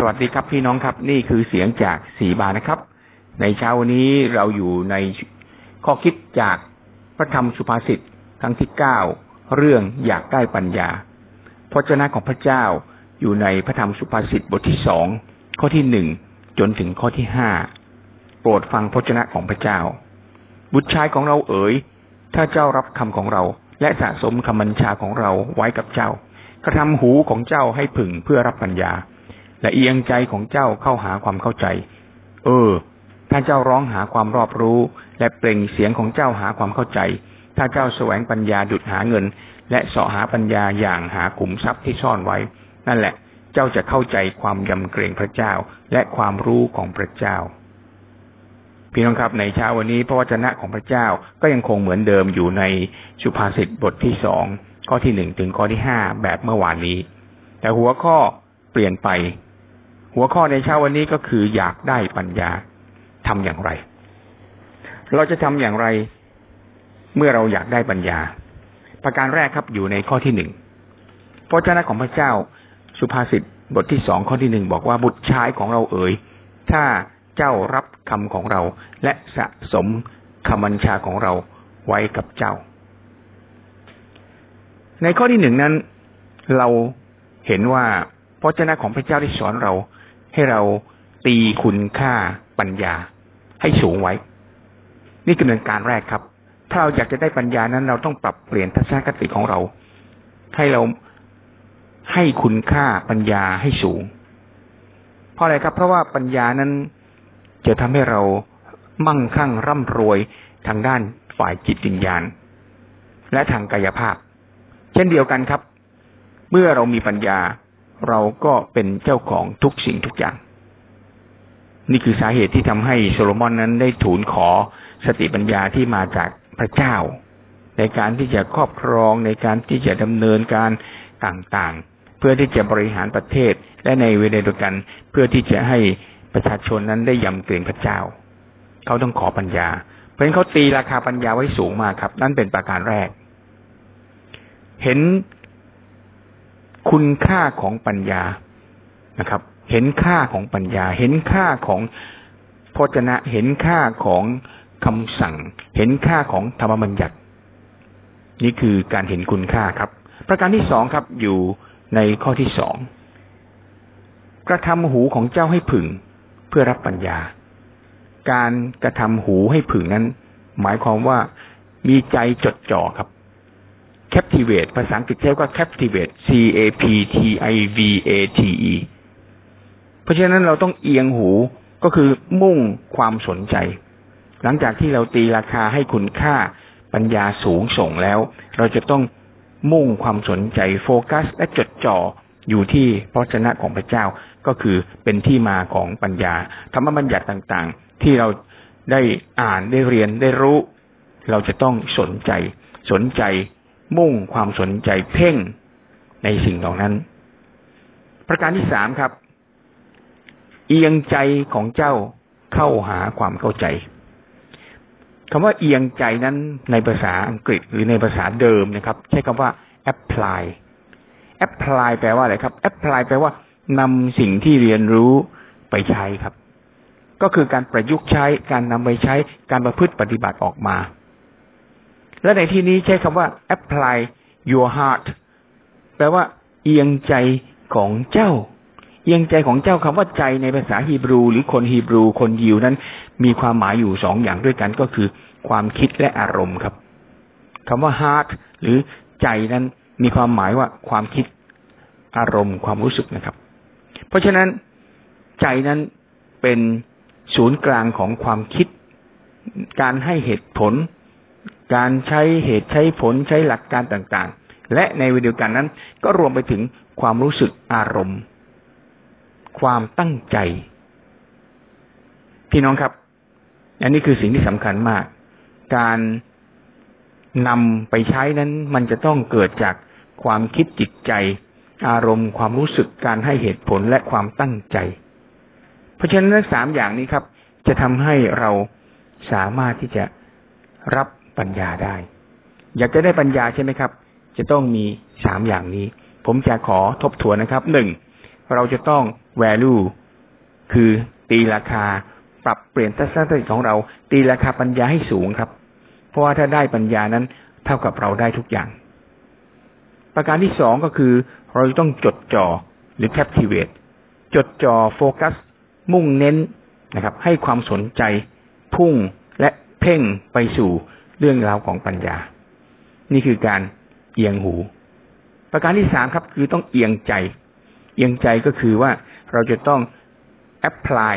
สวัสดีครับพี่น้องครับ นี่คือเสียงจากสีบานะครับ ในเช้าวันนี้เราอยู่ในข้อคิดจากพระธรรมสุภาษิตครั้งที่เก้าเรื่องอยากได้ปัญญาพระเจ้าของพระเจ้าอยู่ในพระธรรมสุภาษิตบทที่สองข้อที่หนึ่งจนถึงข้อที่ห้าโปรดฟังพระเจ้าของพระเจ้า บุตรชายของเราเอ๋ย ถ้าเจ้ารับคำของเรา และสะสมคำบัญชาของเราไว้กับเจ้ากระทำหูของเจ้าให้ผึ่งเพื่อรับปัญญา และเอียงใจของเจ้าเข้าหาความเข้าใจ เออ ถ้าเจ้าร้องหาความรอบรู้ และเปล่งเสียงของเจ้าหาความเข้าใจ ถ้าเจ้าแสวงปัญญาดุดหาเงิน และเสาะหาปัญญาอย่างหาขุมทรัพย์ที่ซ่อนไว้ นั่นแหละ เจ้าจะเข้าใจความยำเกรงพระเจ้า และความรู้ของพระเจ้าพี่น้องครับในเช้าวันนี้พระวจนะของพระเจ้าก็ยังคงเหมือนเดิมอยู่ในสุภาษิตบทที่สองข้อที่หนึ่งถึงข้อที่ห้าแบบเมื่อวานนี้ แต่หัวข้อเปลี่ยนไป หัวข้อในเช้าวันนี้ก็คืออยากได้ปัญญาทำอย่างไร เราจะทำอย่างไร เมื่อเราอยากได้ปัญญา ประการแรกครับอยู่ในข้อที่หนึ่งพระเจ้าของพระเจ้าสุภาษิตบทที่สองข้อที่หนึ่งบอกว่าบุตรชายของเราเอ๋ย ถ้าเจ้ารับคำของเรา และสะสมคำบัญชาของเราไว้กับเจ้า ในข้อที่หนึ่งนั้น เราเห็นว่าพระเจ้าของพระเจ้าได้สอนเรา ให้เราตีคุณค่าปัญญาให้สูงไว้ นี่คือเนินการแรกครับ ถ้าเราอยากจะได้ปัญญานั้น เราต้องปรับเปลี่ยนทัศนคติของเรา ให้เราให้คุณค่าปัญญาให้สูง เพราะอะไรครับ เพราะว่าปัญญานั้นจะทำให้เรามั่งคั่งร่ำรวยทางด้านฝ่ายจิตวิญญาณ และทางกายภาพ เช่นเดียวกันครับ เมื่อเรามีปัญญา เราก็เป็นเจ้าของทุกสิ่งทุกอย่าง นี่คือสาเหตุที่ทำให้โซโลมอนนั้นได้ทูลขอสติปัญญาที่มาจากพระเจ้า ในการที่จะครอบครองในการที่จะดำเนินการต่างๆ เพื่อที่จะบริหารประเทศและในเวลาเดียวกัน เพื่อที่จะให้ประชาชนนั้นได้ยำเกรงพระเจ้า เขาต้องขอปัญญา เพราะฉะนั้นเขาตีราคาปัญญาไว้สูงมากครับ นั่นเป็นประการแรก เห็น คุณค่าของปัญญานะครับ เห็นค่าของปัญญา เห็นค่าของพจนะ เห็นค่าของคำสั่ง เห็นค่าของธรรมบัญญัติ นี่คือการเห็นคุณค่าครับ ประการที่สองครับ อยู่ในข้อที่สองกระทำหูของเจ้าให้ผึ่งเพื่อรับปัญญา การกระทำหูให้ผึ่งนั้น หมายความว่ามีใจจดจ่อครับ captivate ภาษาอังกฤษเรียกว่า captivate c a p t i v a t e เพราะฉะนั้นเราต้องเอียงหูก็คือมุ่งความสนใจ หลังจากที่เราตีราคาให้คุณค่าปัญญาสูงส่งแล้ว เราจะต้องมุ่งความสนใจโฟกัส และจดจ่ออยู่ที่พระชนะของพระเจ้าก็คือเป็นที่มาของปัญญาธรรมบัญญัติต่างๆ ที่เราได้อ่านได้เรียนได้รู้ เราจะต้องสนใจ สนใจ มุ่งความสนใจเพ่งในสิ่งเหล่านั้น ประการที่สามครับ เอียงใจของเจ้าเข้าหาความเข้าใจคำว่าเอียงใจนั้นในภาษาอังกฤษหรือในภาษาเดิมนะครับ ใช้คำว่า apply apply แปลว่าอะไรครับ apply แปลว่านำสิ่งที่เรียนรู้ไปใช้ครับ ก็คือการประยุกต์ใช้ การนำไปใช้ การประพฤติปฏิบัติออกมา และในที่นี้ใช้คำว่า apply your heart แปลว่า เอียงใจของเจ้า เอียงใจของเจ้าคำว่าใจในภาษาฮีบรู หรือคนฮีบรู คนยิวนั้น มีความหมายอยู่สองอย่างด้วยกันก็คือ ความคิดและอารมณ์ครับคำว่า heart หรือใจนั้นมีความหมายว่าความคิดอารมณ์ความรู้สึกนะครับ เพราะฉะนั้นใจนั้นเป็นศูนย์กลางของความคิด การให้เหตุผล การใช้เหตุใช้ผลใช้หลักการต่างๆ และในวิดีโอการนั้นก็รวมไปถึงความรู้สึกอารมณ์ ความตั้งใจ พี่น้องครับ อันนี้คือสิ่งที่สำคัญมาก การนำไปใช้นั้น มันจะต้องเกิดจากความคิดจิตใจ อารมณ์ ความรู้สึกการให้เหตุผลและความตั้งใจ เพราะฉะนั้นสามอย่างนี้ครับ จะทำให้เราสามารถที่จะรับ ปัญญาได้ อยากจะได้ปัญญาใช่ไหมครับ จะต้องมีสามอย่างนี้ ผมจะขอทบทวนนะครับหนึ่งเราจะต้อง value คือตีราคา ปรับเปลี่ยนทัศนคติของเรา ตีราคาปัญญาให้สูงครับ เพราะว่าถ้าได้ปัญญานั้นเท่ากับเราได้ทุกอย่าง ประการที่สองก็คือ เราจะต้องจดจ่อหรือ captivate จดจ่อโฟกัส มุ่งเน้นนะครับ ให้ความสนใจ พุ่งและเพ่งไปสู่ เรื่องราวของปัญญา นี่คือการเอียงหู ประการที่สามครับ คือต้องเอียงใจ เอียงใจก็คือว่าเราจะต้องแอพพลาย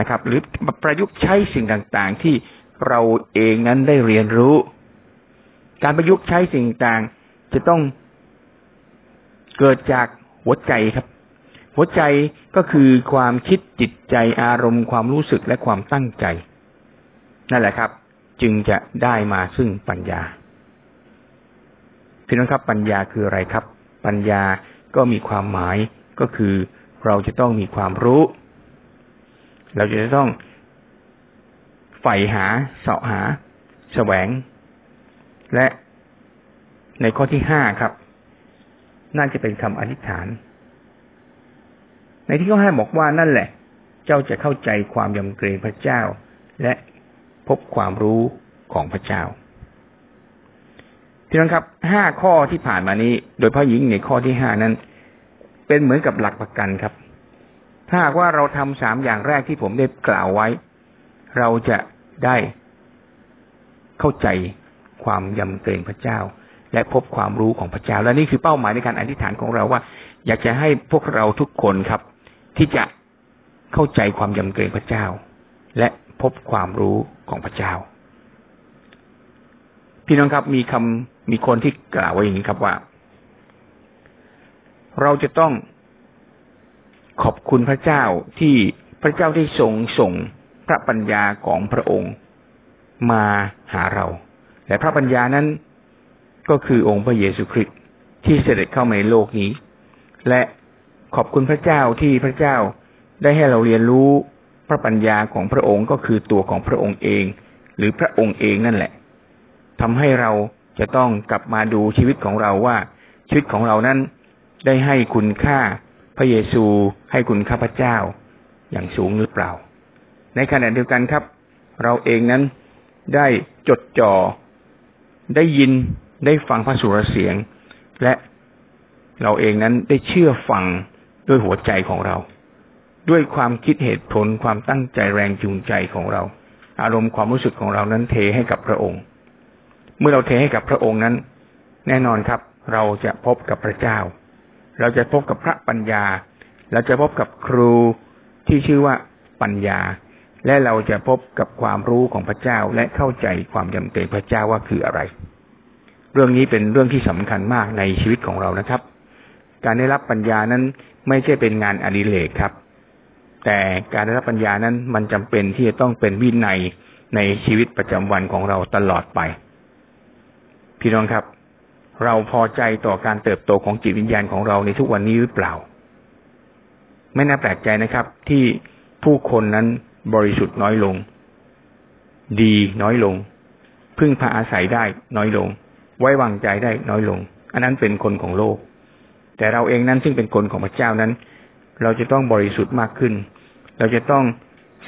นะครับ หรือประยุกต์ใช้สิ่งต่างๆ ที่เราเองนั้นได้เรียนรู้ การประยุกต์ใช้สิ่งต่างจะต้องเกิดจากหัวใจครับ หัวใจก็คือความคิดจิตใจอารมณ์ความรู้สึกและความตั้งใจ นั่นแหละครับ จึงจะได้มาซึ่งปัญญาพี่น้องครับปัญญาคืออะไรครับ ปัญญาก็มีความหมายก็คือเราจะต้องมีความรู้ เราจะต้องใฝ่หาเสาะหา แสวง และในข้อที่ห้าครับ น่าจะเป็นคำอธิษฐาน ในที่เขาให้บอกว่านั่นแหละ เจ้าจะเข้าใจความยำเกรงพระเจ้า และ พบความรู้ของพระเจ้าที่นั้นครับห้าข้อที่ผ่านมานี้ โดยพระหญิงในข้อที่ห้านั้น เป็นเหมือนกับหลักประกันครับ ถ้าหากว่าเราทำสามอย่างแรกที่ผมได้กล่าวไว้ เราจะได้เข้าใจความยำเกรงพระเจ้า และพบความรู้ของพระเจ้า และนี่คือเป้าหมายในการอธิษฐานของเราว่า อยากจะให้พวกเราทุกคนครับ ที่จะเข้าใจความยำเกรงพระเจ้า และ พบความรู้ของพระเจ้า พี่น้องครับมีคำมีคนที่กล่าวไว้อย่างนี้ครับว่า เราจะต้องขอบคุณพระเจ้าที่พระเจ้าได้ทรงส่งพระปัญญาของพระองค์มาหาเรา และพระปัญญานั้นก็คือองค์พระเยซูคริสต์ที่เสด็จเข้ามาในโลกนี้ และขอบคุณพระเจ้าที่พระเจ้าได้ให้เราเรียนรู้ พระปัญญาของพระองค์ก็คือตัวของพระองค์เอง หรือพระองค์เองนั่นแหละทำให้เราจะต้องกลับมาดูชีวิตของเราว่า ชีวิตของเรานั้นได้ให้คุณค่าพระเยซูให้คุณค่าพระเจ้า อย่างสูงหรือเปล่า ในขณะเดียวกันครับ เราเองนั้นได้จดจ่อได้ยินได้ฟังพระสุรเสียง และเราเองนั้นได้เชื่อฟังด้วยหัวใจของเรา ด้วยความคิดเหตุผลความตั้งใจแรงจูงใจของเรา อารมณ์ความรู้สึกของเรานั้นเทให้กับพระองค์ เมื่อเราเทให้กับพระองค์นั้น แน่นอนครับ เราจะพบกับพระเจ้า เราจะพบกับพระปัญญา เราจะพบกับครูที่ชื่อว่าปัญญา และเราจะพบกับความรู้ของพระเจ้าและเข้าใจความจำเป็นพระเจ้าว่าคืออะไร เรื่องนี้เป็นเรื่องที่สำคัญมากในชีวิตของเรานะครับ การได้รับปัญญานั้นไม่ใช่เป็นงานอดิเรกครับ แต่การได้รับปัญญานั้นมันจำเป็นที่จะต้องเป็นวินัยในชีวิตประจำวันของเราตลอดไป พี่น้องครับ เราพอใจต่อการเติบโตของจิตวิญญาณของเราในทุกวันนี้หรือเปล่า ไม่น่าแปลกใจนะครับ ที่ผู้คนนั้นบริสุทธิ์น้อยลง ดีน้อยลง พึ่งพาอาศัยได้น้อยลง ไว้วางใจได้น้อยลง อันนั้นเป็นคนของโลก แต่เราเองนั้นซึ่งเป็นคนของพระเจ้านั้น เราจะต้องบริสุทธิ์มากขึ้น เราจะต้อง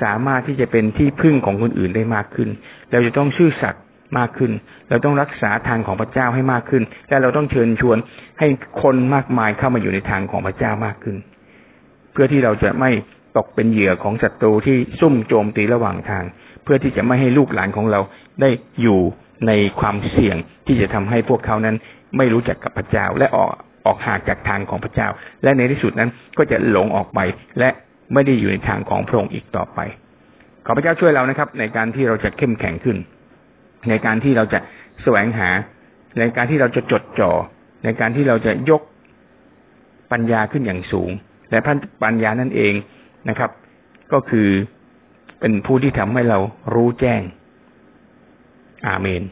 สามารถที่จะเป็นที่พึ่งของคนอื่นได้มากขึ้น เราจะต้องชื่อสัตย์มากขึ้น เราต้องรักษาทางของพระเจ้าให้มากขึ้น และเราต้องเชิญชวนให้คนมากมายเข้ามาอยู่ในทางของพระเจ้ามากขึ้น เพื่อที่เราจะไม่ตกเป็นเหยื่อของศัตรูที่ซุ่มโจมตีระหว่างทาง เพื่อที่จะไม่ให้ลูกหลานของเราได้อยู่ในความเสี่ยงที่จะทำให้พวกเขานั้นไม่รู้จักกับพระเจ้าและออก ออกห่างจากทางของพระเจ้า และในที่สุดนั้นก็จะหลงออกไป และไม่ได้อยู่ในทางของพระองค์อีกต่อไป ขอพระเจ้าช่วยเรานะครับ ในการที่เราจะเข้มแข็งขึ้น ในการที่เราจะแสวงหา ในการที่เราจะจดจ่อ ในการที่เราจะยกปัญญาขึ้นอย่างสูง และพันปัญญานั่นเองนะครับ ก็คือเป็นผู้ที่ทำให้เรารู้แจ้ง Amen